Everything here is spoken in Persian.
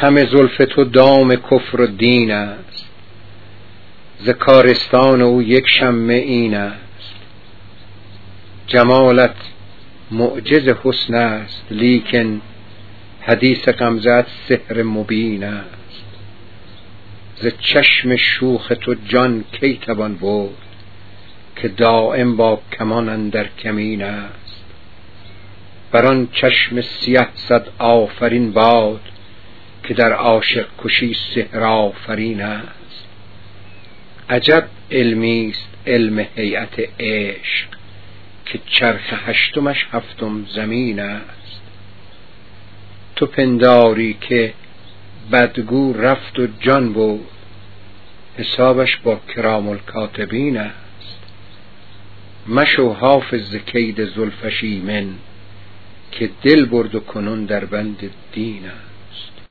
خم زلف تو دام کفر و دین است. ز کارستان او یک شمه این است. جمالت معجز حسن است لیکن حدیث غمزه سحر مبین است. ز چشم شوخ تو جان کی توان برد که دایم با کمان اندر کمین است. بر آن چشم سیه صد آفرین باد که در عاشق کشی سحر آفرین است. عجب علمی است علم هییت عشق که چرخ هشتمش هفتم زمین است. تو پنداری که بدگو رفت و جان برد حسابش با کرام الکاتبین است. مشو حافظ کید زلفش ایمن که دل برد و کنون در بند دین است.